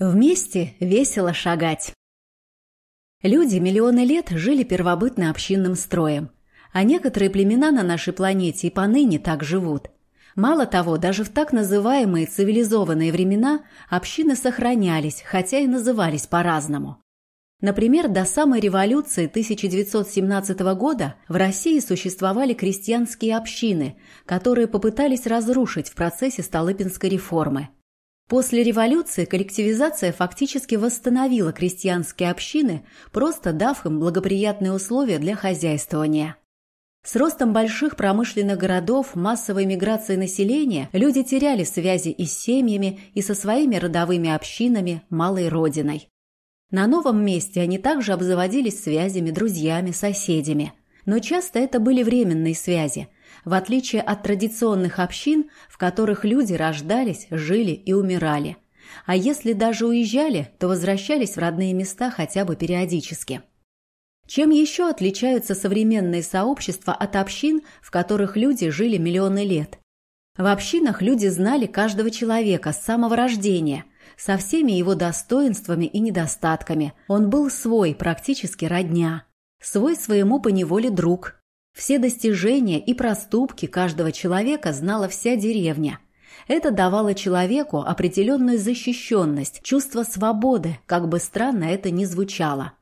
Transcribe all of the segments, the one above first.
Вместе весело шагать. Люди миллионы лет жили первобытно-общинным строем, а некоторые племена на нашей планете и поныне так живут. Мало того, даже в так называемые цивилизованные времена общины сохранялись, хотя и назывались по-разному. Например, до самой революции 1917 года в России существовали крестьянские общины, которые попытались разрушить в процессе Столыпинской реформы. После революции коллективизация фактически восстановила крестьянские общины, просто дав им благоприятные условия для хозяйствования. С ростом больших промышленных городов, массовой миграцией населения, люди теряли связи и с семьями, и со своими родовыми общинами, малой родиной. На новом месте они также обзаводились связями, друзьями, соседями. Но часто это были временные связи, в отличие от традиционных общин, в которых люди рождались, жили и умирали. А если даже уезжали, то возвращались в родные места хотя бы периодически. Чем еще отличаются современные сообщества от общин, в которых люди жили миллионы лет? В общинах люди знали каждого человека с самого рождения, со всеми его достоинствами и недостатками. Он был свой, практически родня. Свой своему поневоле друг, все достижения и проступки каждого человека знала вся деревня. Это давало человеку определенную защищенность, чувство свободы, как бы странно это ни звучало.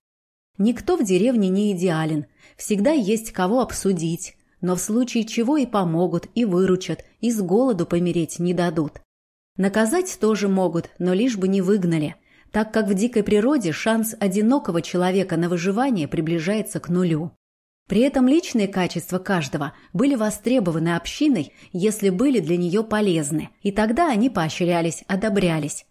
Никто в деревне не идеален, всегда есть кого обсудить, но в случае чего и помогут, и выручат, и с голоду помереть не дадут. Наказать тоже могут, но лишь бы не выгнали, так как в дикой природе шанс одинокого человека на выживание приближается к нулю. При этом личные качества каждого были востребованы общиной, если были для нее полезны, и тогда они поощрялись, одобрялись.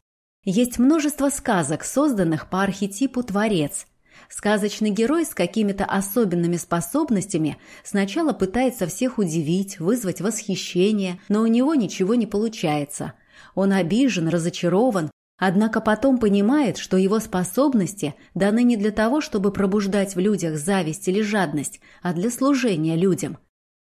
Есть множество сказок, созданных по архетипу «творец». Сказочный герой с какими-то особенными способностями сначала пытается всех удивить, вызвать восхищение, но у него ничего не получается. Он обижен, разочарован, Однако потом понимает, что его способности даны не для того, чтобы пробуждать в людях зависть или жадность, а для служения людям.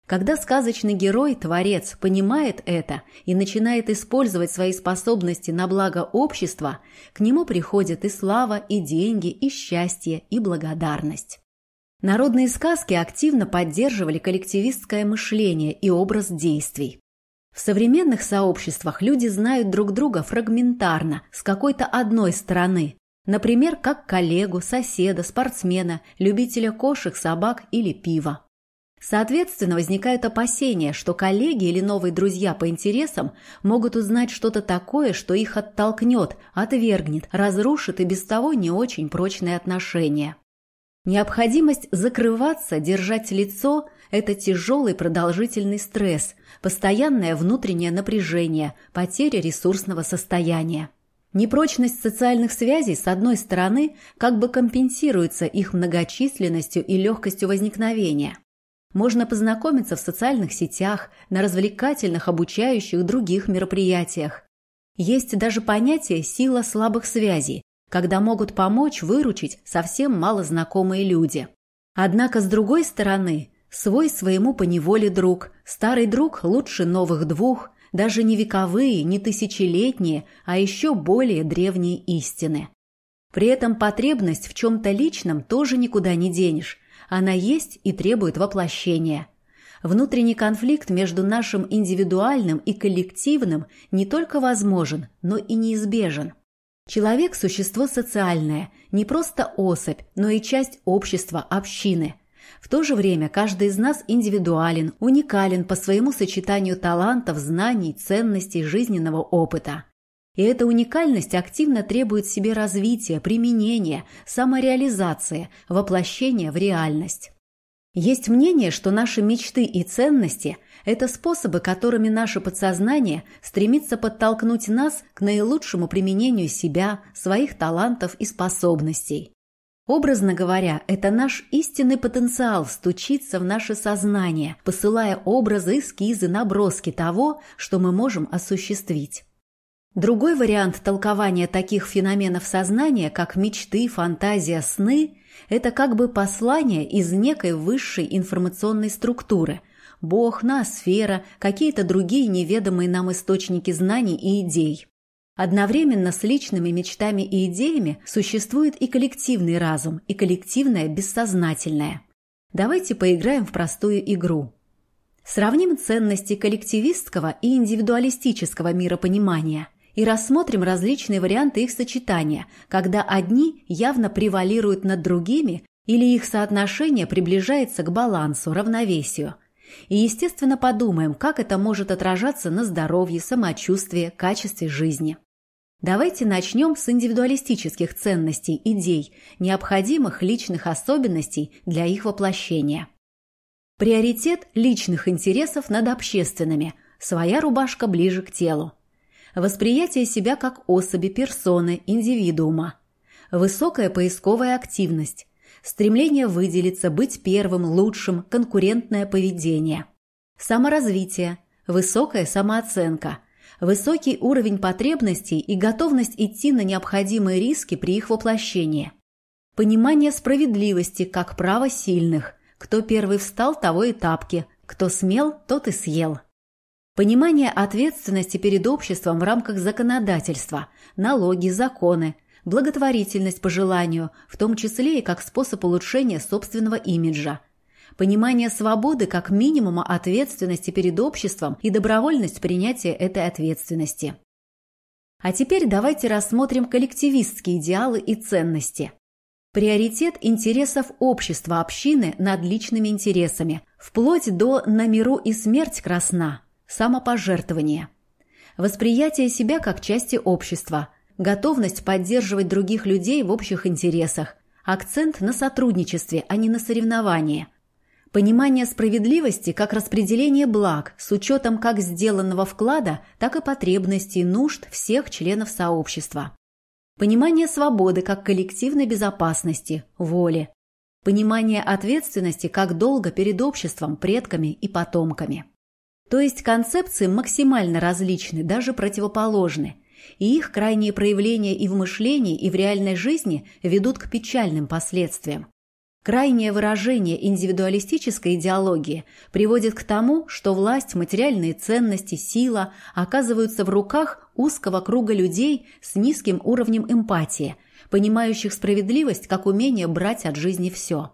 Когда сказочный герой, творец, понимает это и начинает использовать свои способности на благо общества, к нему приходят и слава, и деньги, и счастье, и благодарность. Народные сказки активно поддерживали коллективистское мышление и образ действий. В современных сообществах люди знают друг друга фрагментарно, с какой-то одной стороны. Например, как коллегу, соседа, спортсмена, любителя кошек, собак или пива. Соответственно, возникают опасения, что коллеги или новые друзья по интересам могут узнать что-то такое, что их оттолкнет, отвергнет, разрушит и без того не очень прочные отношения. Необходимость закрываться, держать лицо – это тяжелый продолжительный стресс, постоянное внутреннее напряжение, потеря ресурсного состояния. Непрочность социальных связей, с одной стороны, как бы компенсируется их многочисленностью и легкостью возникновения. Можно познакомиться в социальных сетях, на развлекательных, обучающих других мероприятиях. Есть даже понятие «сила слабых связей», когда могут помочь выручить совсем малознакомые люди. Однако, с другой стороны, свой своему поневоле друг, старый друг лучше новых двух, даже не вековые, не тысячелетние, а еще более древние истины. При этом потребность в чем-то личном тоже никуда не денешь, она есть и требует воплощения. Внутренний конфликт между нашим индивидуальным и коллективным не только возможен, но и неизбежен. Человек – существо социальное, не просто особь, но и часть общества, общины. В то же время каждый из нас индивидуален, уникален по своему сочетанию талантов, знаний, ценностей, жизненного опыта. И эта уникальность активно требует себе развития, применения, самореализации, воплощения в реальность. Есть мнение, что наши мечты и ценности – это способы, которыми наше подсознание стремится подтолкнуть нас к наилучшему применению себя, своих талантов и способностей. Образно говоря, это наш истинный потенциал стучится в наше сознание, посылая образы, эскизы, наброски того, что мы можем осуществить. Другой вариант толкования таких феноменов сознания, как мечты, фантазия, сны, это как бы послание из некой высшей информационной структуры – Бог, ноосфера, какие-то другие неведомые нам источники знаний и идей. Одновременно с личными мечтами и идеями существует и коллективный разум, и коллективное бессознательное. Давайте поиграем в простую игру. Сравним ценности коллективистского и индивидуалистического миропонимания и рассмотрим различные варианты их сочетания, когда одни явно превалируют над другими или их соотношение приближается к балансу, равновесию. И, естественно, подумаем, как это может отражаться на здоровье, самочувствии, качестве жизни. Давайте начнем с индивидуалистических ценностей, идей, необходимых личных особенностей для их воплощения. Приоритет личных интересов над общественными, своя рубашка ближе к телу. Восприятие себя как особи, персоны, индивидуума. Высокая поисковая активность. Стремление выделиться, быть первым, лучшим, конкурентное поведение. Саморазвитие. Высокая самооценка – высокий уровень потребностей и готовность идти на необходимые риски при их воплощении. Понимание справедливости как право сильных. Кто первый встал, того и тапки. Кто смел, тот и съел. Понимание ответственности перед обществом в рамках законодательства, налоги, законы, благотворительность по желанию, в том числе и как способ улучшения собственного имиджа, понимание свободы как минимума ответственности перед обществом и добровольность принятия этой ответственности. А теперь давайте рассмотрим коллективистские идеалы и ценности. Приоритет интересов общества общины над личными интересами, вплоть до «на миру и смерть красна», самопожертвование. Восприятие себя как части общества, готовность поддерживать других людей в общих интересах, акцент на сотрудничестве, а не на соревновании – Понимание справедливости как распределение благ с учетом как сделанного вклада, так и потребностей нужд всех членов сообщества. Понимание свободы как коллективной безопасности, воли. Понимание ответственности как долга перед обществом, предками и потомками. То есть концепции максимально различны, даже противоположны, и их крайние проявления и в мышлении, и в реальной жизни ведут к печальным последствиям. Крайнее выражение индивидуалистической идеологии приводит к тому, что власть, материальные ценности, сила оказываются в руках узкого круга людей с низким уровнем эмпатии, понимающих справедливость как умение брать от жизни все.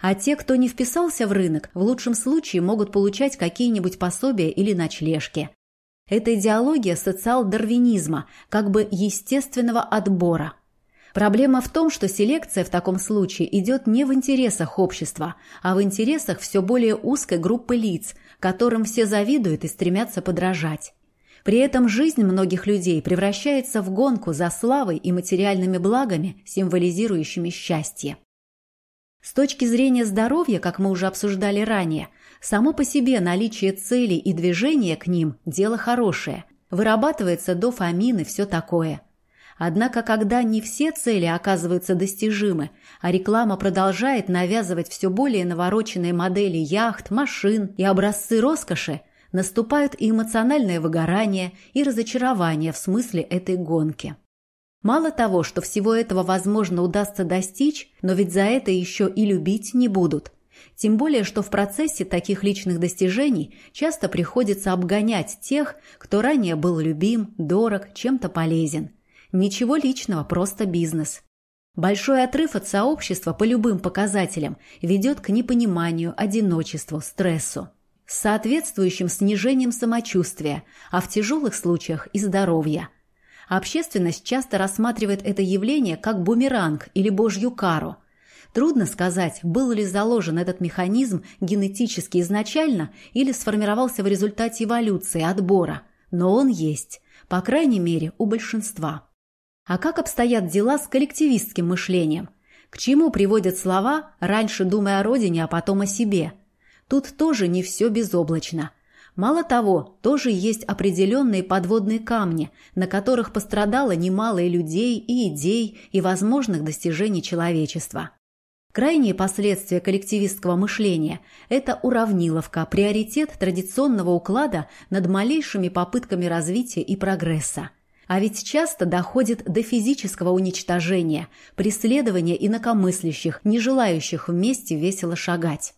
А те, кто не вписался в рынок, в лучшем случае могут получать какие-нибудь пособия или ночлежки. Это идеология социал-дарвинизма, как бы естественного отбора – Проблема в том, что селекция в таком случае идет не в интересах общества, а в интересах все более узкой группы лиц, которым все завидуют и стремятся подражать. При этом жизнь многих людей превращается в гонку за славой и материальными благами, символизирующими счастье. С точки зрения здоровья, как мы уже обсуждали ранее, само по себе наличие целей и движения к ним – дело хорошее. Вырабатывается дофамин и все такое – Однако, когда не все цели оказываются достижимы, а реклама продолжает навязывать все более навороченные модели яхт, машин и образцы роскоши, наступают и эмоциональное выгорание, и разочарование в смысле этой гонки. Мало того, что всего этого возможно удастся достичь, но ведь за это еще и любить не будут. Тем более, что в процессе таких личных достижений часто приходится обгонять тех, кто ранее был любим, дорог, чем-то полезен – Ничего личного, просто бизнес. Большой отрыв от сообщества по любым показателям ведет к непониманию, одиночеству, стрессу. С соответствующим снижением самочувствия, а в тяжелых случаях и здоровья. Общественность часто рассматривает это явление как бумеранг или божью кару. Трудно сказать, был ли заложен этот механизм генетически изначально или сформировался в результате эволюции, отбора, но он есть, по крайней мере, у большинства. А как обстоят дела с коллективистским мышлением? К чему приводят слова «раньше думай о родине, а потом о себе»? Тут тоже не все безоблачно. Мало того, тоже есть определенные подводные камни, на которых пострадало немало и людей, и идей, и возможных достижений человечества. Крайние последствия коллективистского мышления – это уравниловка, приоритет традиционного уклада над малейшими попытками развития и прогресса – а ведь часто доходит до физического уничтожения, преследования инакомыслящих, не желающих вместе весело шагать.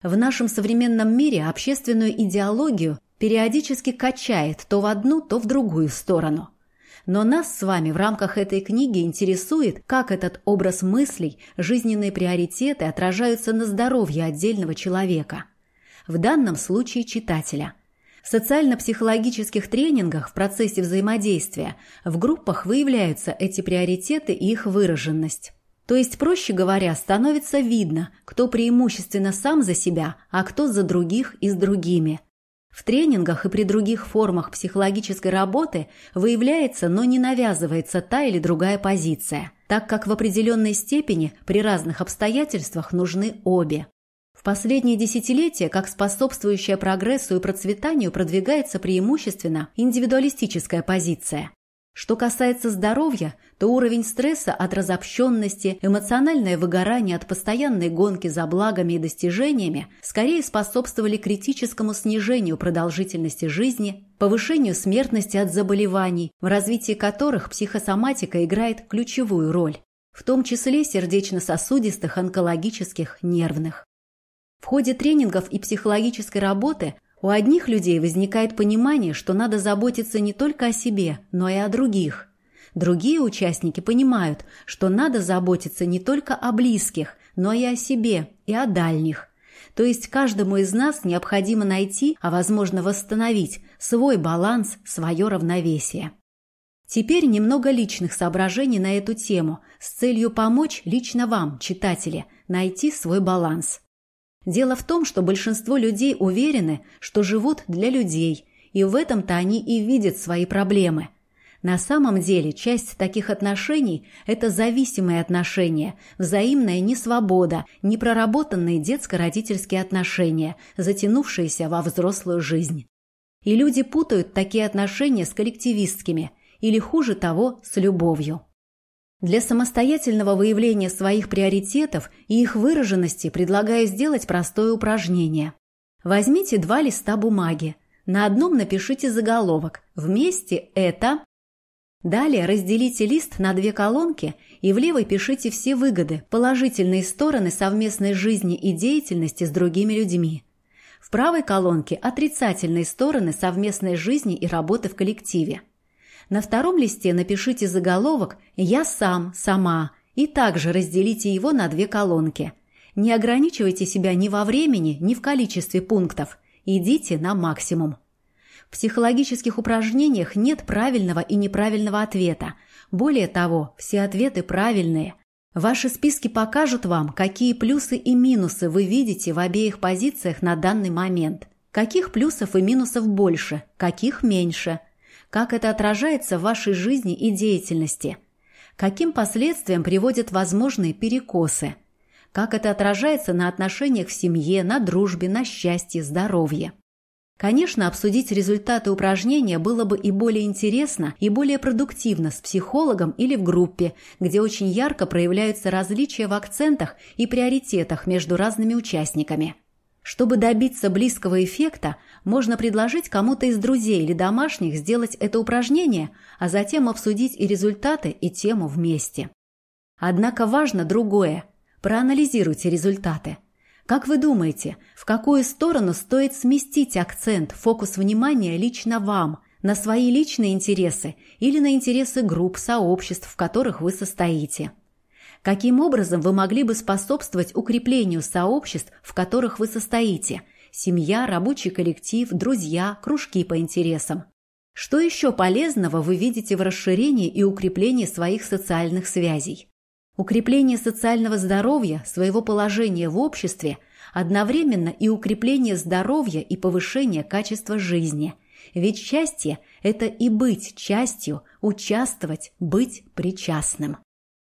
В нашем современном мире общественную идеологию периодически качает то в одну, то в другую сторону. Но нас с вами в рамках этой книги интересует, как этот образ мыслей, жизненные приоритеты отражаются на здоровье отдельного человека. В данном случае читателя. В социально-психологических тренингах в процессе взаимодействия в группах выявляются эти приоритеты и их выраженность. То есть, проще говоря, становится видно, кто преимущественно сам за себя, а кто за других и с другими. В тренингах и при других формах психологической работы выявляется, но не навязывается та или другая позиция, так как в определенной степени при разных обстоятельствах нужны обе. В последние десятилетия как способствующая прогрессу и процветанию продвигается преимущественно индивидуалистическая позиция, что касается здоровья, то уровень стресса от разобщенности, эмоциональное выгорание от постоянной гонки за благами и достижениями скорее способствовали критическому снижению продолжительности жизни, повышению смертности от заболеваний, в развитии которых психосоматика играет ключевую роль, в том числе сердечно-сосудистых, онкологических, нервных. В ходе тренингов и психологической работы у одних людей возникает понимание, что надо заботиться не только о себе, но и о других. Другие участники понимают, что надо заботиться не только о близких, но и о себе, и о дальних. То есть каждому из нас необходимо найти, а возможно восстановить, свой баланс, свое равновесие. Теперь немного личных соображений на эту тему с целью помочь лично вам, читатели, найти свой баланс. Дело в том, что большинство людей уверены, что живут для людей, и в этом-то они и видят свои проблемы. На самом деле часть таких отношений – это зависимые отношения, взаимная несвобода, непроработанные детско-родительские отношения, затянувшиеся во взрослую жизнь. И люди путают такие отношения с коллективистскими, или хуже того, с любовью. Для самостоятельного выявления своих приоритетов и их выраженности предлагаю сделать простое упражнение. Возьмите два листа бумаги. На одном напишите заголовок «Вместе это…». Далее разделите лист на две колонки и в левой пишите все выгоды, положительные стороны совместной жизни и деятельности с другими людьми. В правой колонке отрицательные стороны совместной жизни и работы в коллективе. На втором листе напишите заголовок «Я сам, сама» и также разделите его на две колонки. Не ограничивайте себя ни во времени, ни в количестве пунктов. Идите на максимум. В психологических упражнениях нет правильного и неправильного ответа. Более того, все ответы правильные. Ваши списки покажут вам, какие плюсы и минусы вы видите в обеих позициях на данный момент. Каких плюсов и минусов больше, каких меньше – как это отражается в вашей жизни и деятельности? Каким последствиям приводят возможные перекосы? Как это отражается на отношениях в семье, на дружбе, на счастье, здоровье? Конечно, обсудить результаты упражнения было бы и более интересно, и более продуктивно с психологом или в группе, где очень ярко проявляются различия в акцентах и приоритетах между разными участниками. Чтобы добиться близкого эффекта, можно предложить кому-то из друзей или домашних сделать это упражнение, а затем обсудить и результаты, и тему вместе. Однако важно другое. Проанализируйте результаты. Как вы думаете, в какую сторону стоит сместить акцент, фокус внимания лично вам, на свои личные интересы или на интересы групп, сообществ, в которых вы состоите? Каким образом вы могли бы способствовать укреплению сообществ, в которых вы состоите? Семья, рабочий коллектив, друзья, кружки по интересам. Что еще полезного вы видите в расширении и укреплении своих социальных связей? Укрепление социального здоровья, своего положения в обществе, одновременно и укрепление здоровья и повышение качества жизни. Ведь счастье – это и быть частью, участвовать, быть причастным.